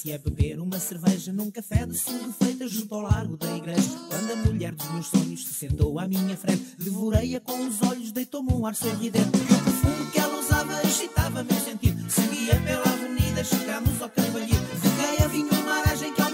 Se é beber uma cerveja num café de sul feita junto ao largo da igreja, quando a mulher dos meus sonhos se sentou à minha frente, devorei-a com os olhos, deitou-me um ar sorridente. E o perfume que ela usava agitava meu sentido. Seguia pela avenida, chegámos ao Carvalho, Fiquei a vinho uma aragem que ao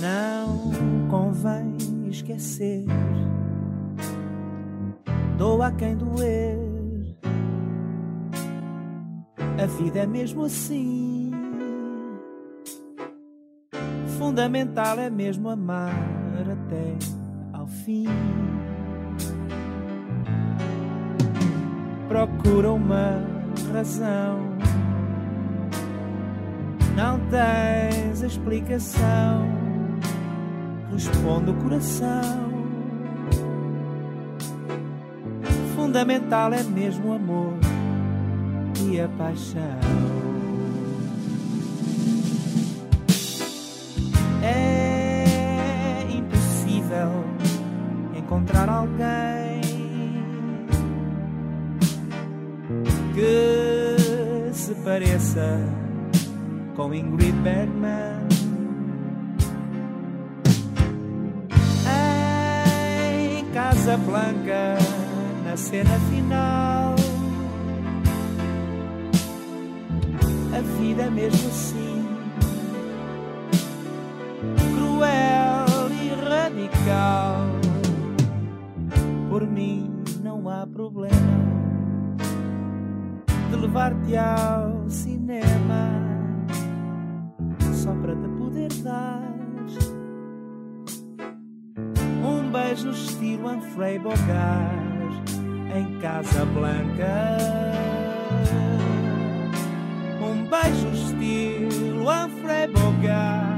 Não convém esquecer, doa quem doer. A vida é mesmo assim. Fundamental é mesmo amar até ao fim. Procura uma razão. Não tens explicação. Responde o coração. Fundamental é mesmo o amor e a paixão. É impossível encontrar alguém que se pareça Ingrid Bergman. Em Casa Blanca, na cena final. A vida é mesmo assim, cruel e radical. Por mim não há problema de levar-te ao cinema beijo estilo Humphrey Bogart em Casa Blanca. Um beijo estilo Humphrey Bogart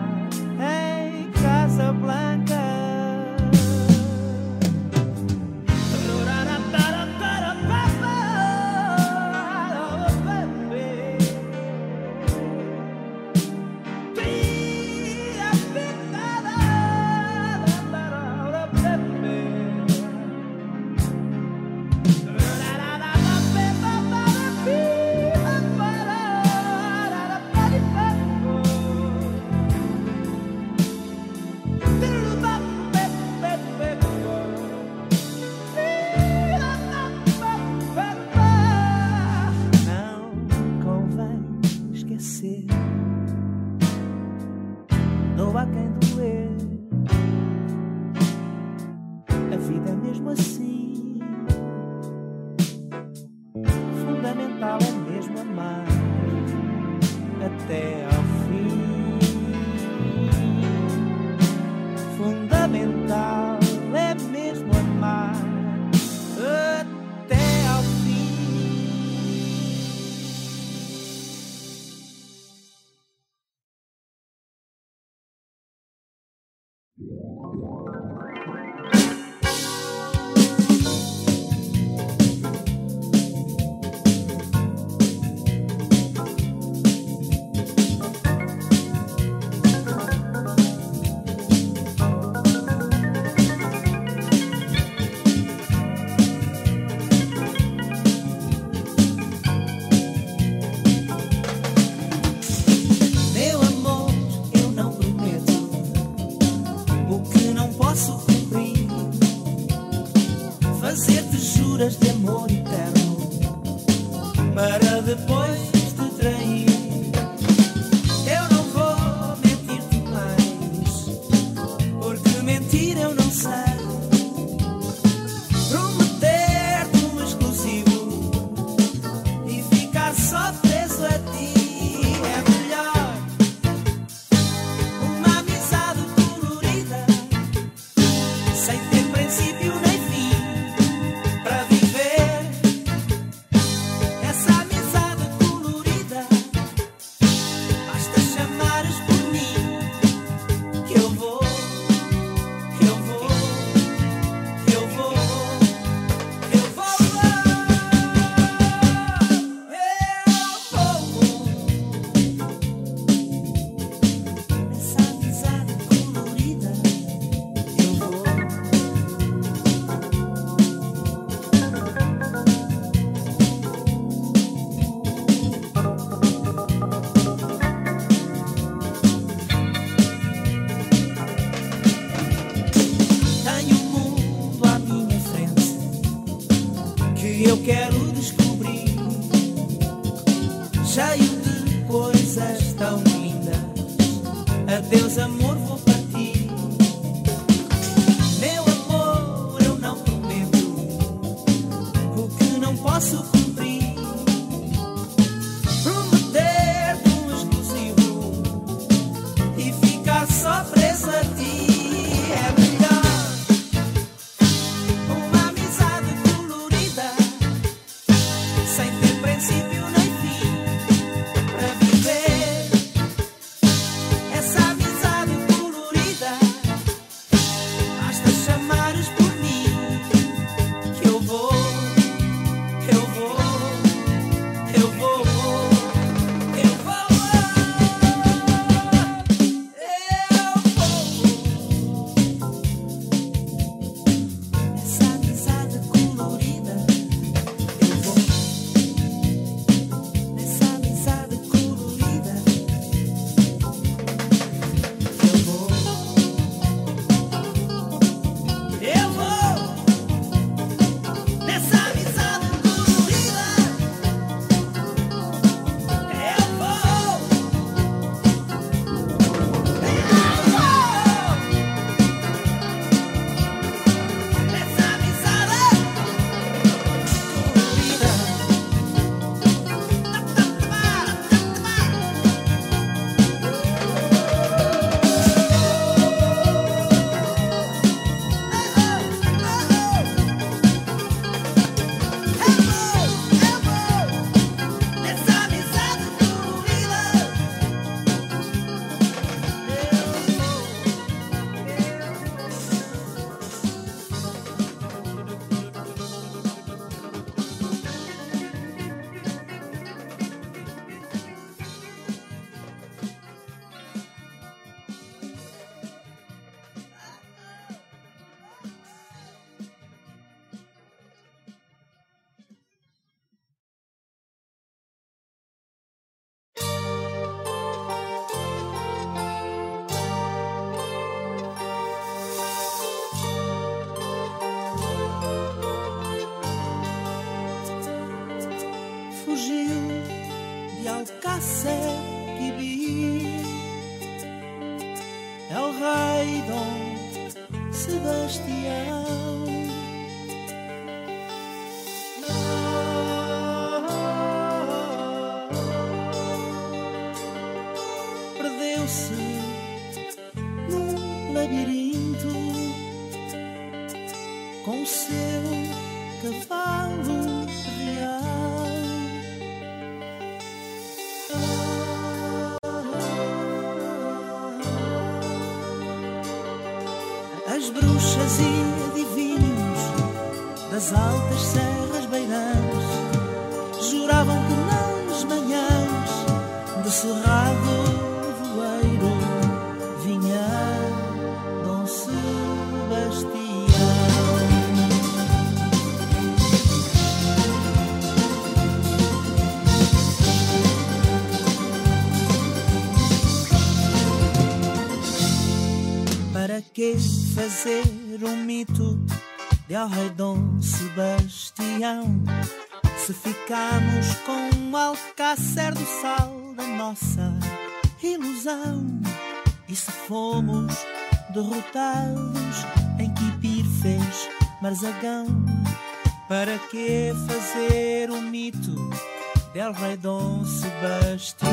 você num labirinto com seu cavalo real. As bruxas e adivinhos das altas serras beiranas juravam que nas manhãs de sorrar fazer um mito de ao rei Dom Sebastião. Se ficamos com o alcácer do sal da nossa ilusão, e se fomos derrotados em que Pir fez Marzagão, para que fazer um mito del rei Dom Sebastião?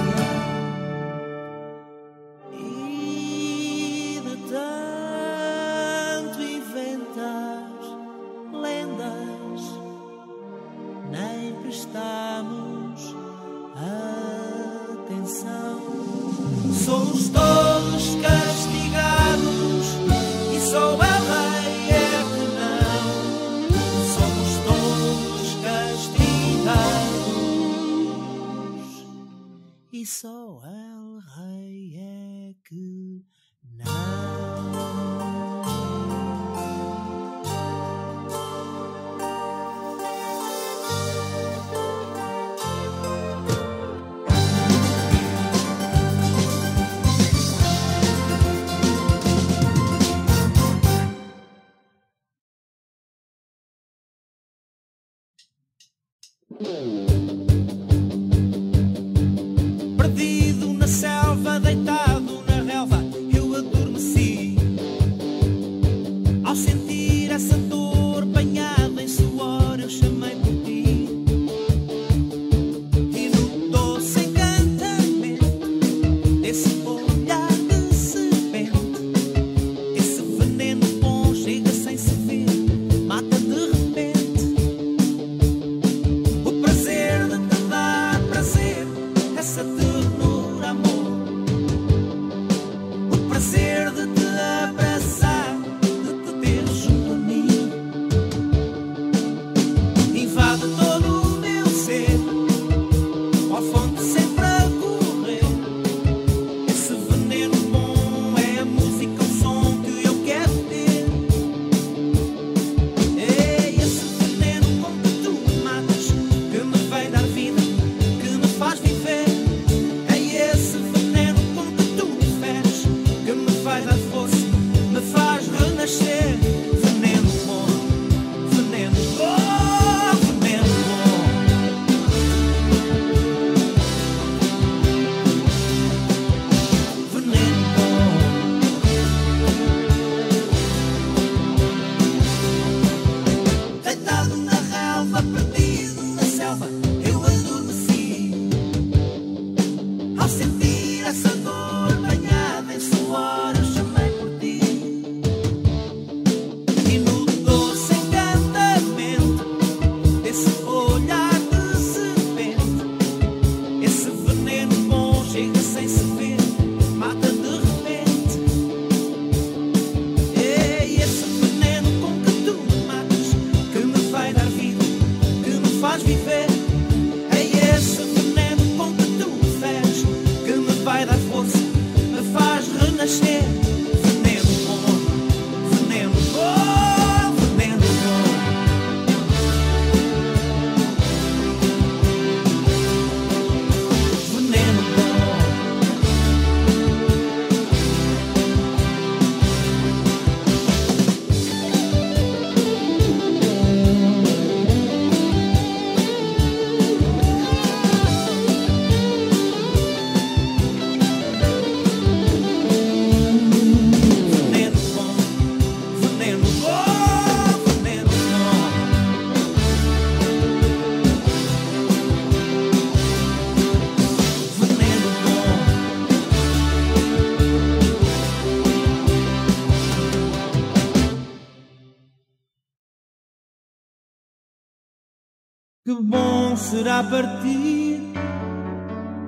será partir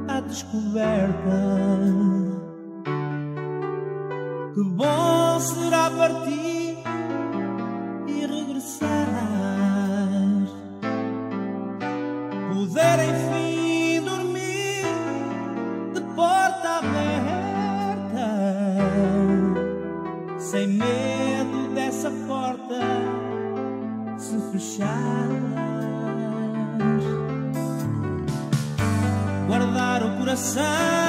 à descoberta. sun.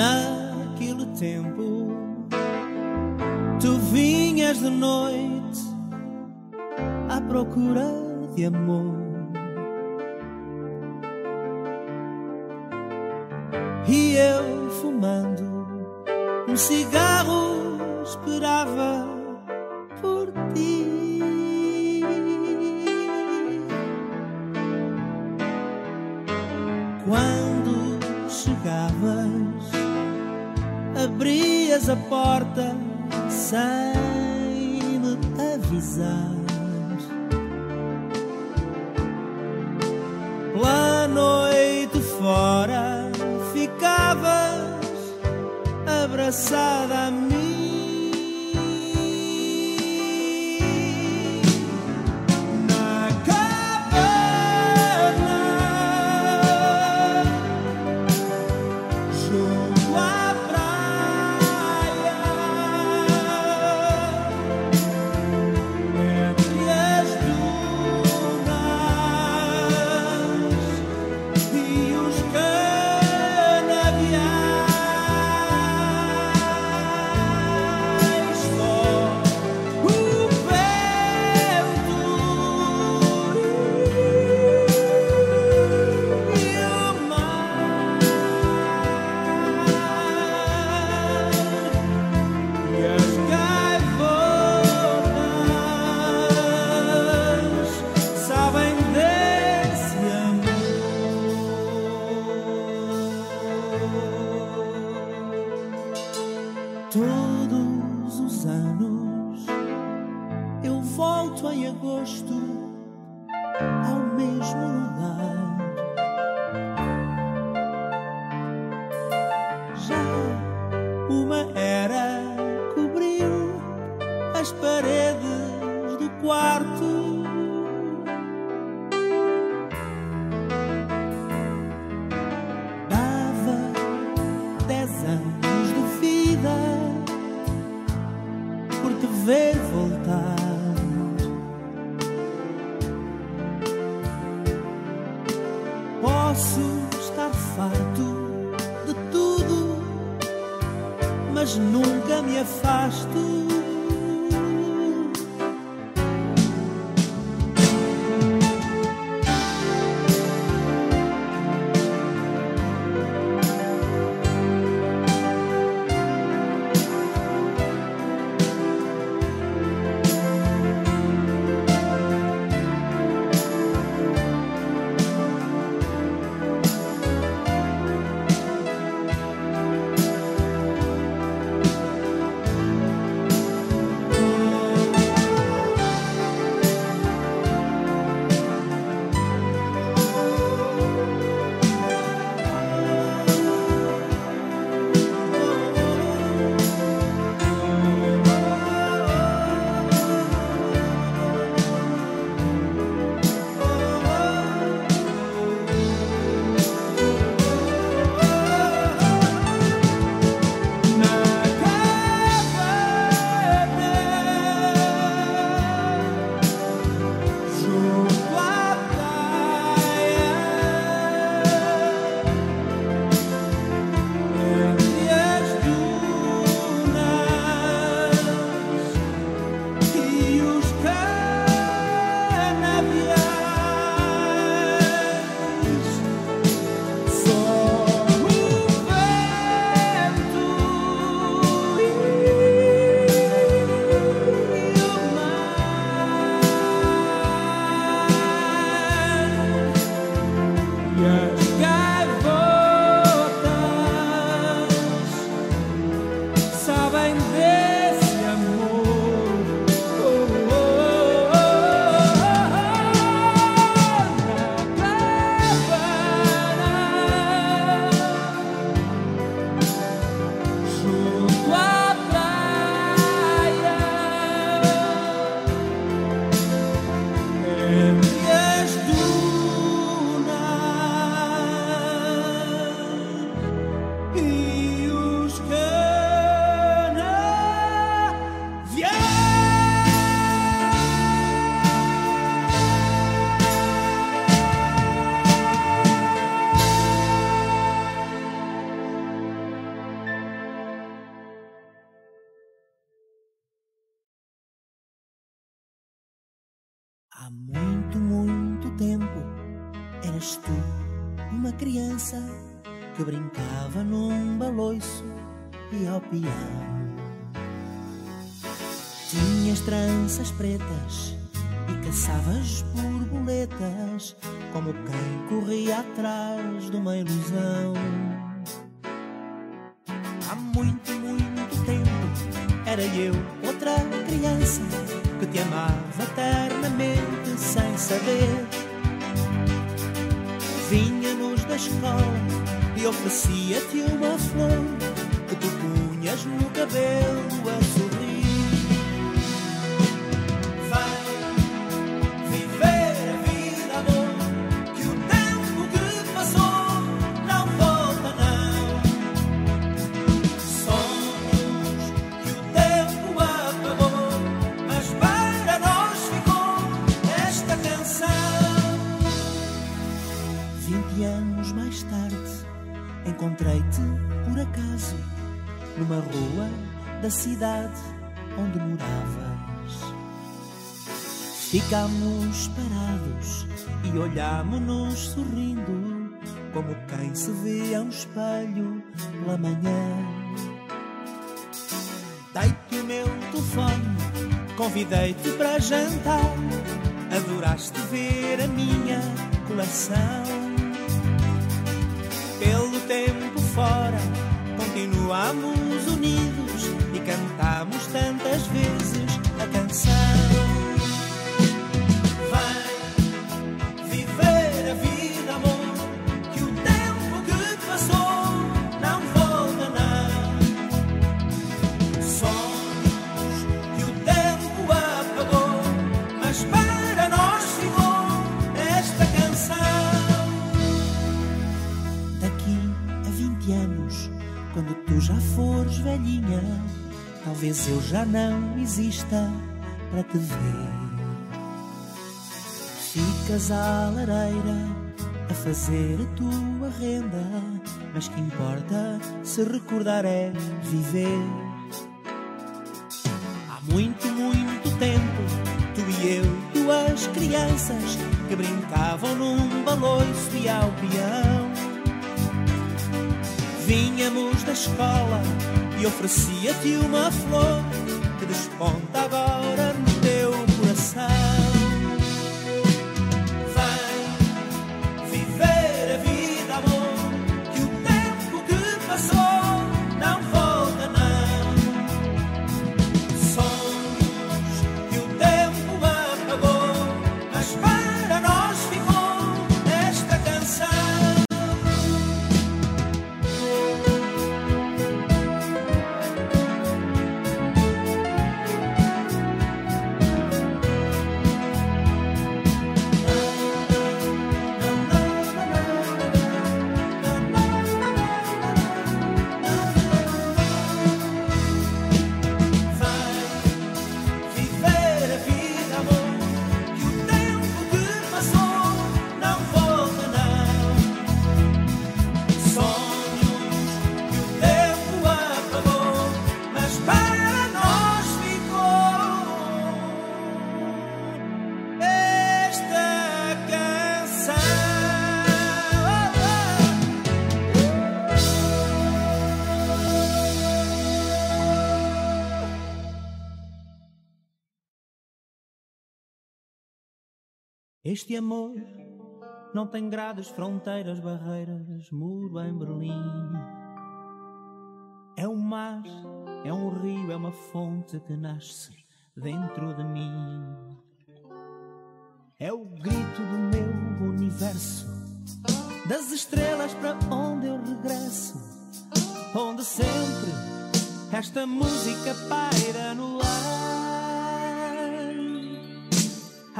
Naquele tempo, tu vinhas de noite à procura de amor. E eu, fumando um cigarro, esperava abrias a porta sem me avisar. Pela noite fora ficavas abraçada a mim. em agosto ao mesmo lugar. E oferecia-te uma flor que tu punhas no cabelo a encontrei-te por acaso numa rua da cidade onde moravas. Ficámos parados e olhámos-nos sorrindo, como quem se vê a um espelho pela manhã. Dei-te o meu telefone, convidei-te para jantar. Adoraste ver a minha coleção. Pelo tempo fora, continuamos unidos e cantamos tantas vezes a canção. Velhinha, talvez eu já não exista para te ver. Ficas à lareira a fazer a tua renda, mas que importa se recordar é viver. Há muito, muito tempo, tu e eu, duas crianças que brincavam num baloiço e ao peão. Vínhamos da escola e oferecia-te uma flor que desponta agora no Este amor não tem grades, fronteiras, barreiras, muro em Berlim. É um mar, é um rio, é uma fonte que nasce dentro de mim. É o grito do meu universo, das estrelas para onde eu regresso, onde sempre esta música paira no lar.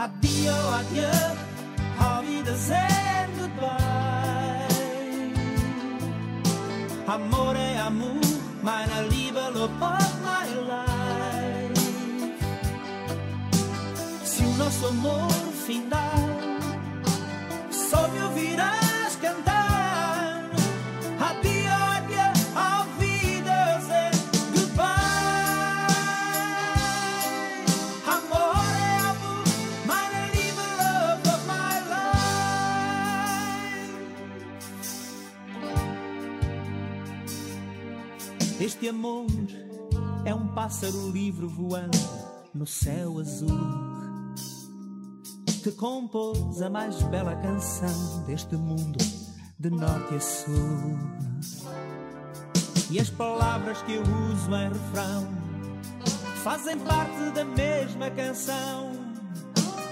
Adio, adieu, amor, meine Liebe, love of my life. Se o nosso amor findar, só me ouvirás amor é um pássaro livre voando no céu azul que compôs a mais bela canção deste mundo de norte a sul. E as palavras que eu uso em refrão fazem parte da mesma canção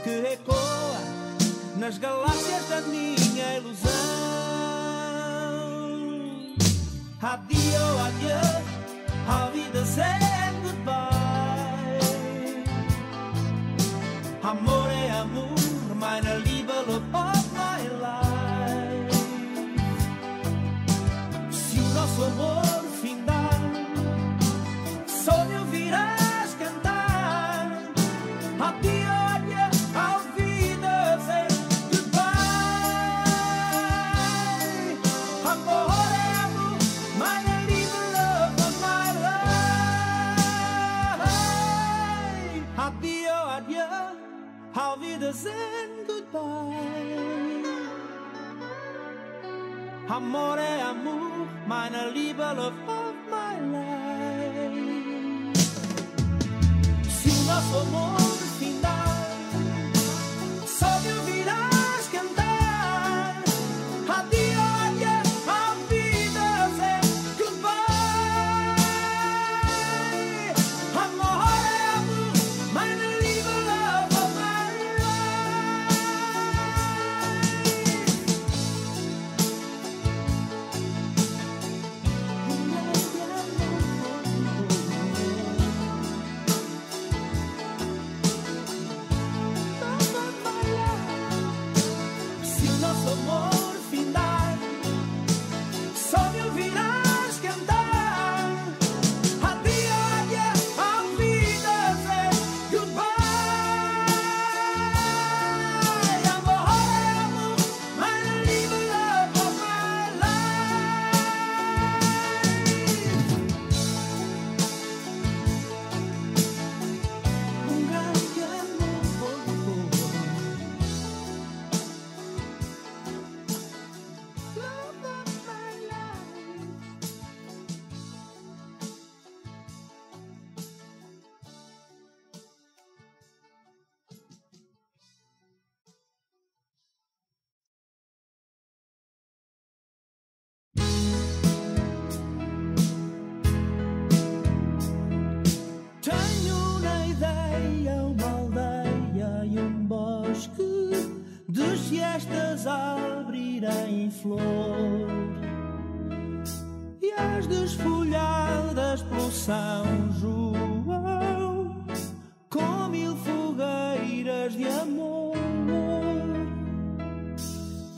que ecoa nas galáxias da minha ilusão. Adio, adeus. Auf Wiedersehen, goodbye. Amore, Amor, meine Liebe, Lopez. goodbye. Amore, amour, meine Liebe, love of my life. Sulla una for more.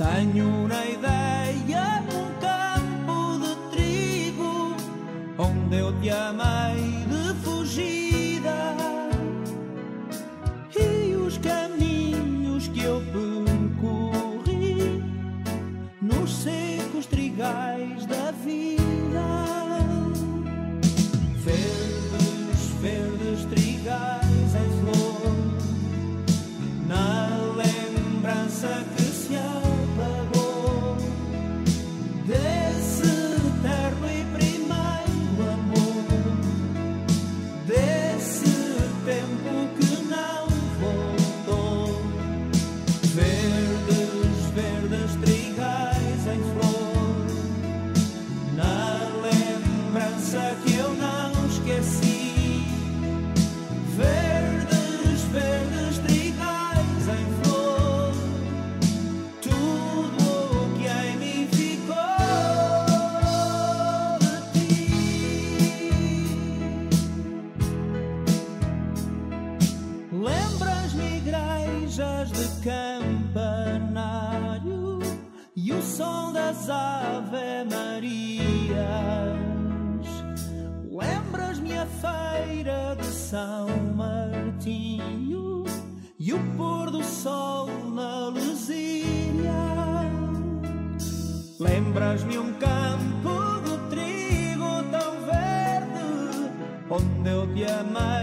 Teño unha idea nun campo de trigo Onde o llamáis Ave Marias. Lembras-me a feira de São Martinho e o pôr do sol na Luzília. Lembras-me um campo de trigo tão verde onde eu te amei.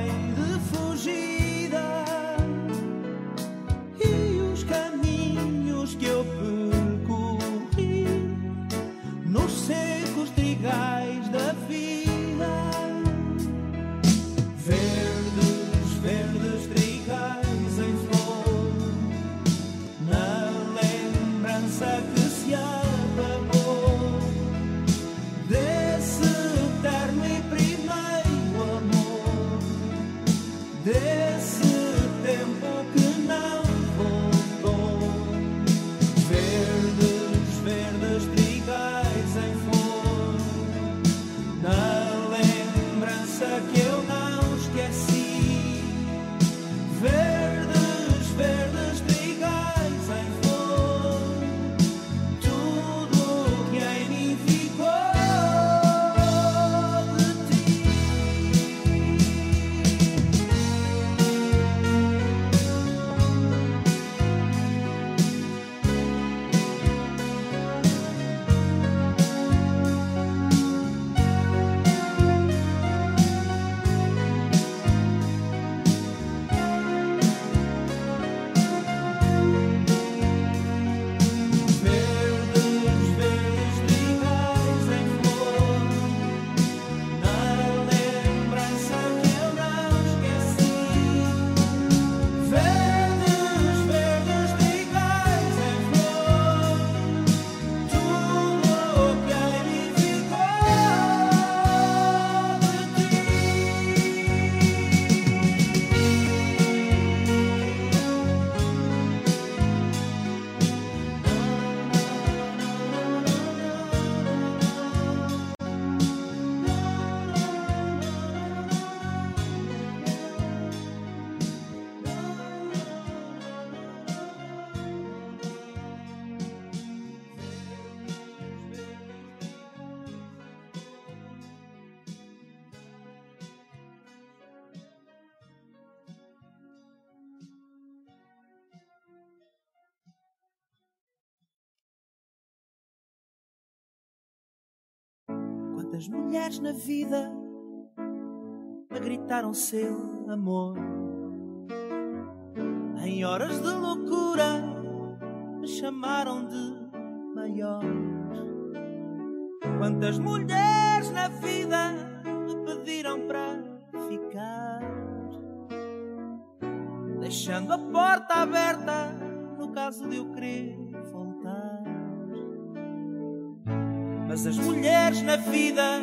Quantas mulheres na vida me gritaram seu amor. Em horas de loucura me chamaram de maior. Quantas mulheres na vida me pediram para ficar, deixando a porta aberta no caso de eu querer Mas as mulheres na vida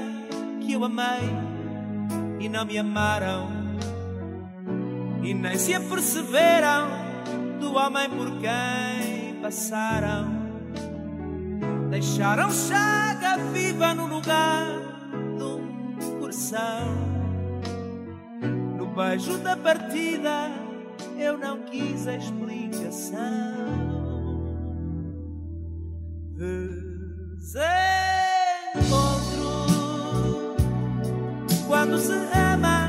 que eu amei e não me amaram e nem se aperceberam do homem por quem passaram. Deixaram chaga viva no lugar do coração. No beijo da partida eu não quis explicação. Dizer quando se ama,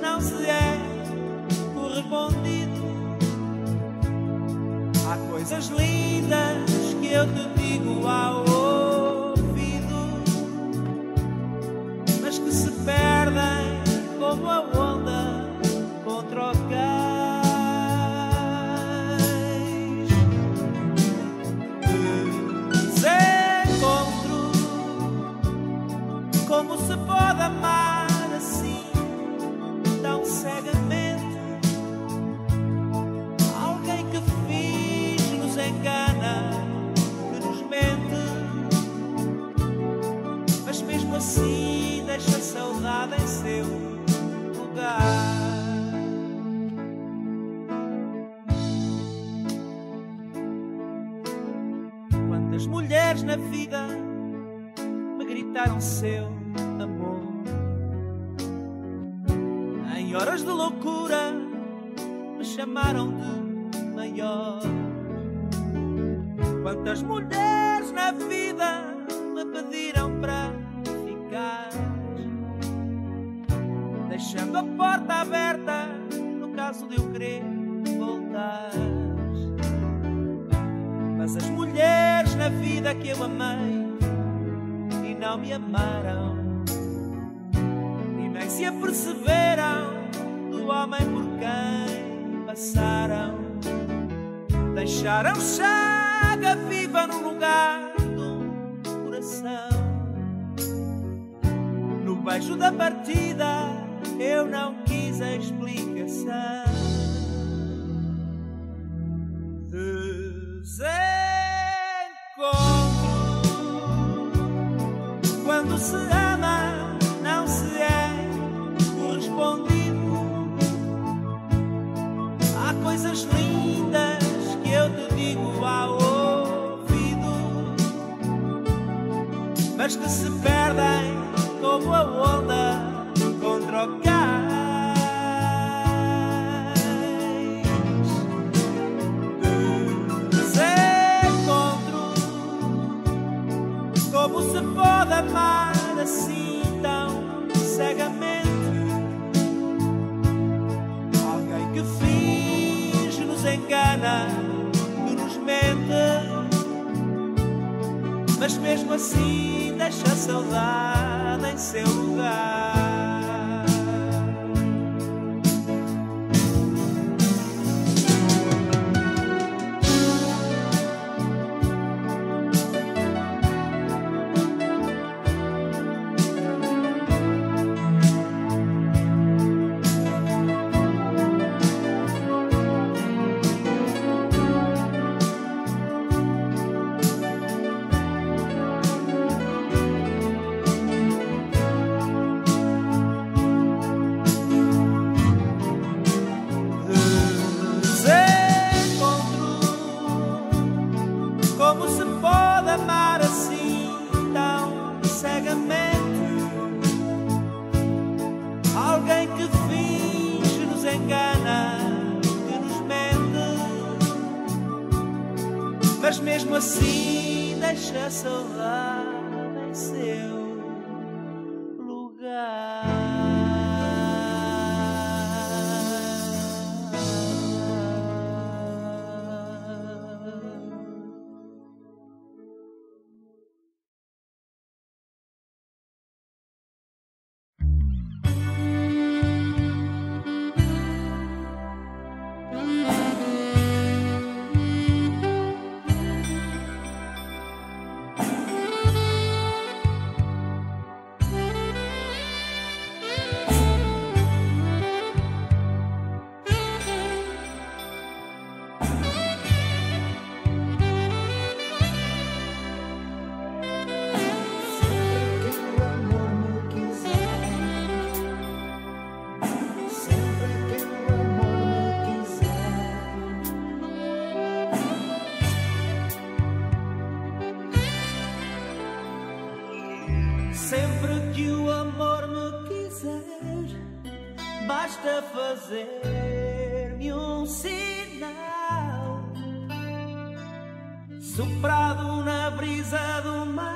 não se é correspondido. Há coisas lindas que eu te digo ao ouvido, mas que se perdem como a onda contra o cais. Desencontro, como se pode amar? Seu horas de loucura me chamaram de maior. Quantas mulheres na vida me pediram para ficar, deixando a porta aberta no caso de eu querer voltar. Mas as mulheres na vida que eu amei não me amaram e nem se aperceberam homem por quem passaram. Deixaram chaga viva no lugar do coração. No beijo da partida eu não quis a explicação. as que se perdem como a onda contra o cais. Desencontro, como se pode amar assim tão cegamente? Alguém que finge nos engana. Mas mesmo assim deixa a saudade em seu lugar. Fazer-me um sinal. Soprado na brisa do mar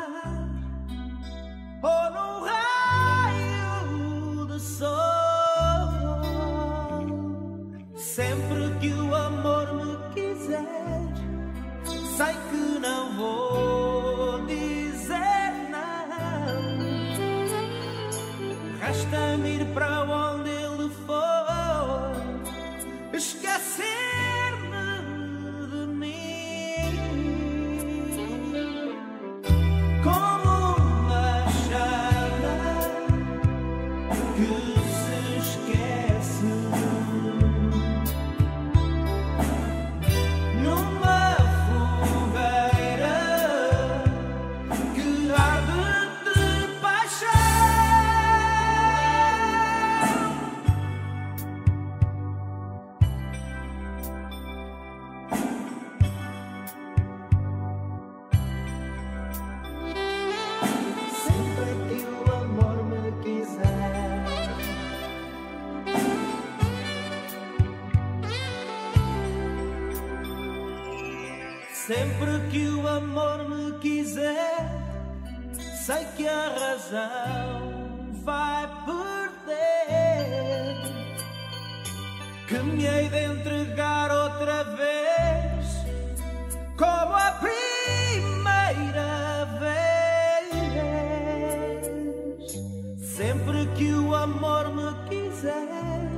Sempre que o amor me quiser,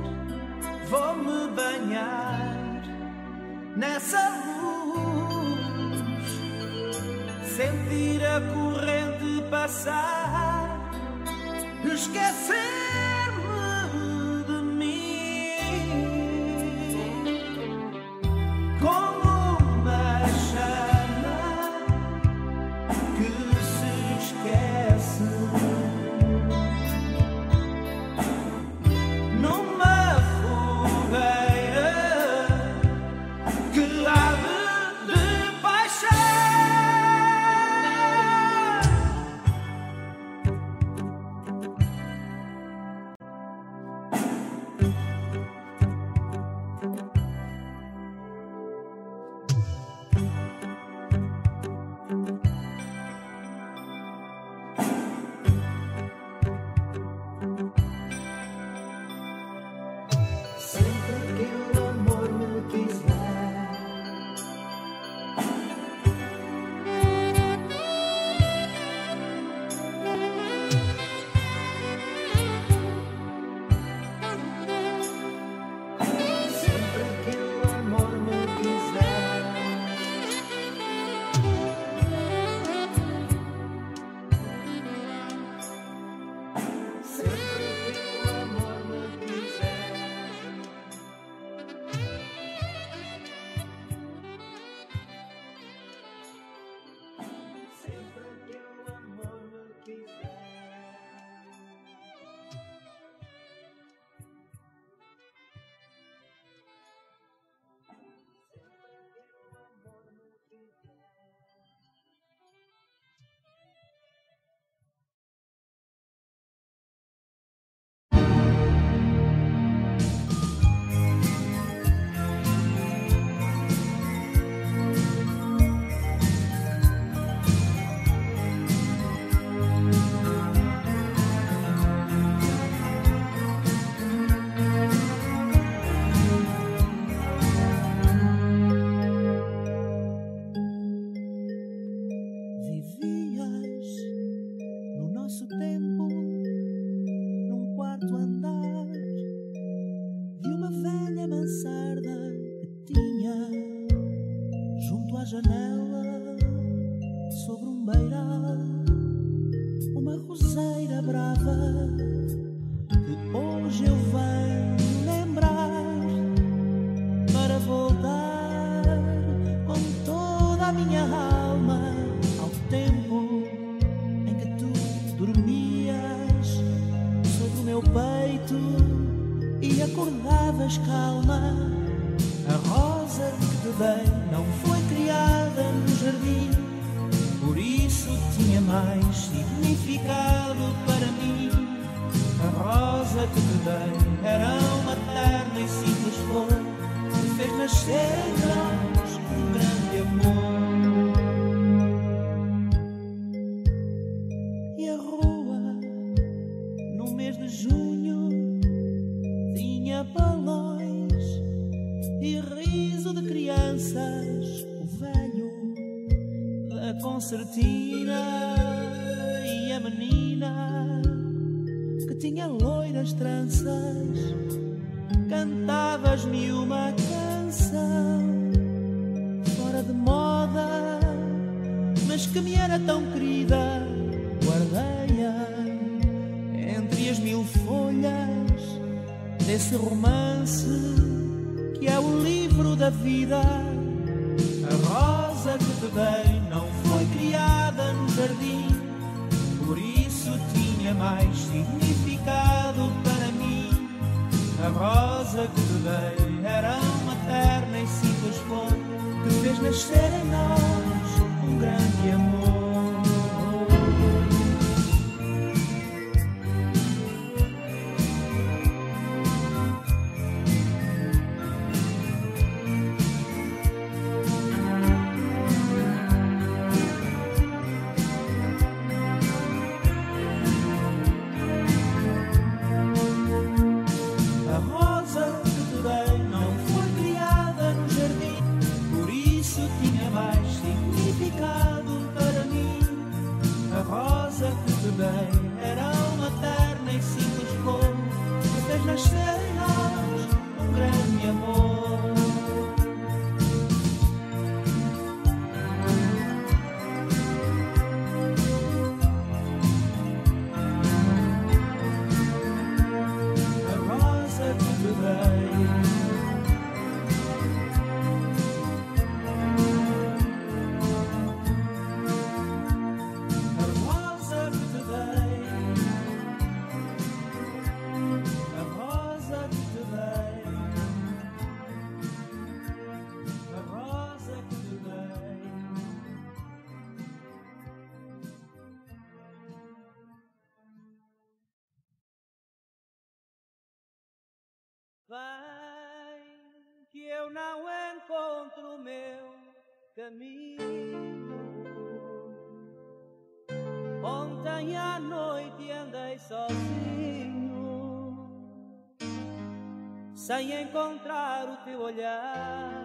vou me banhar nessa luz, sentir a corrente passar, esquecer. Loiras tranças. Cantavas-me uma canção fora de moda, mas que me era tão querida. Guardei-a entre as mil folhas desse romance que é o livro da vida. A rosa que te dei não foi criada no jardim, por isso tinha mais significado para mim. A rosa que te dei era uma terna e simples flor que fez nascer em nós um grande amor. Vem que eu não encontro o meu caminho. Ontem à noite andei sozinho, sem encontrar o teu olhar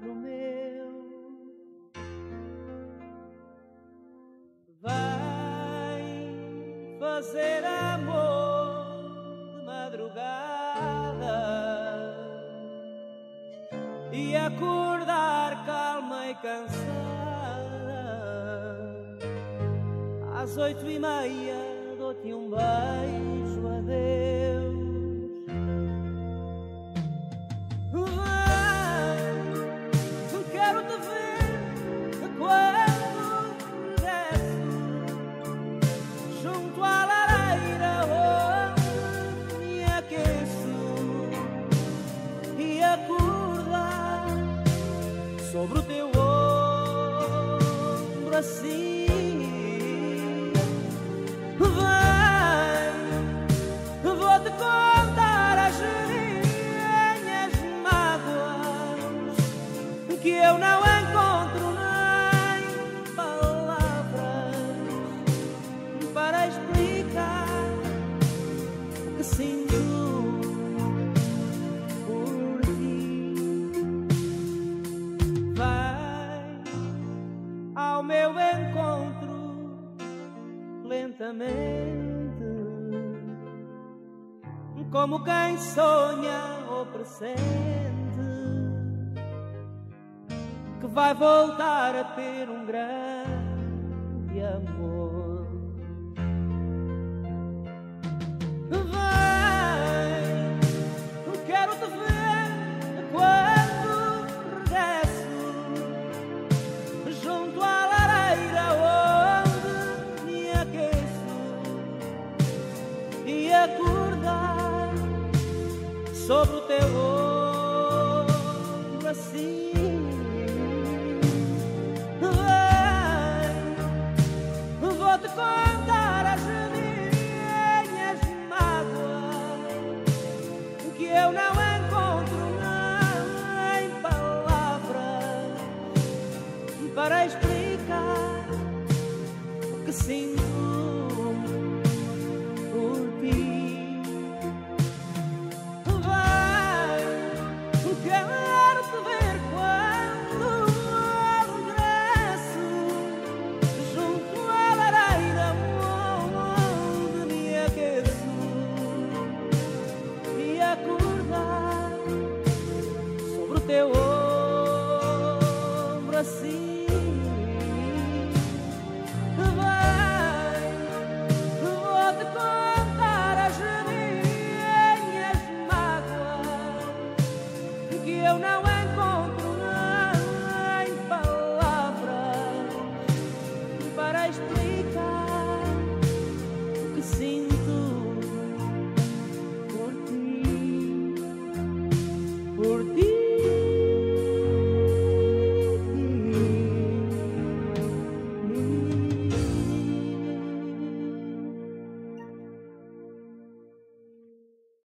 no meu. Vem fazer amor de madrugada acordar calma e cansada. Às oito e meia dou-te um beijo, adeus. Lentamente, como quem sonha ou pressente que vai voltar a ter um grande amor. teu ombro assim. Vai, vou te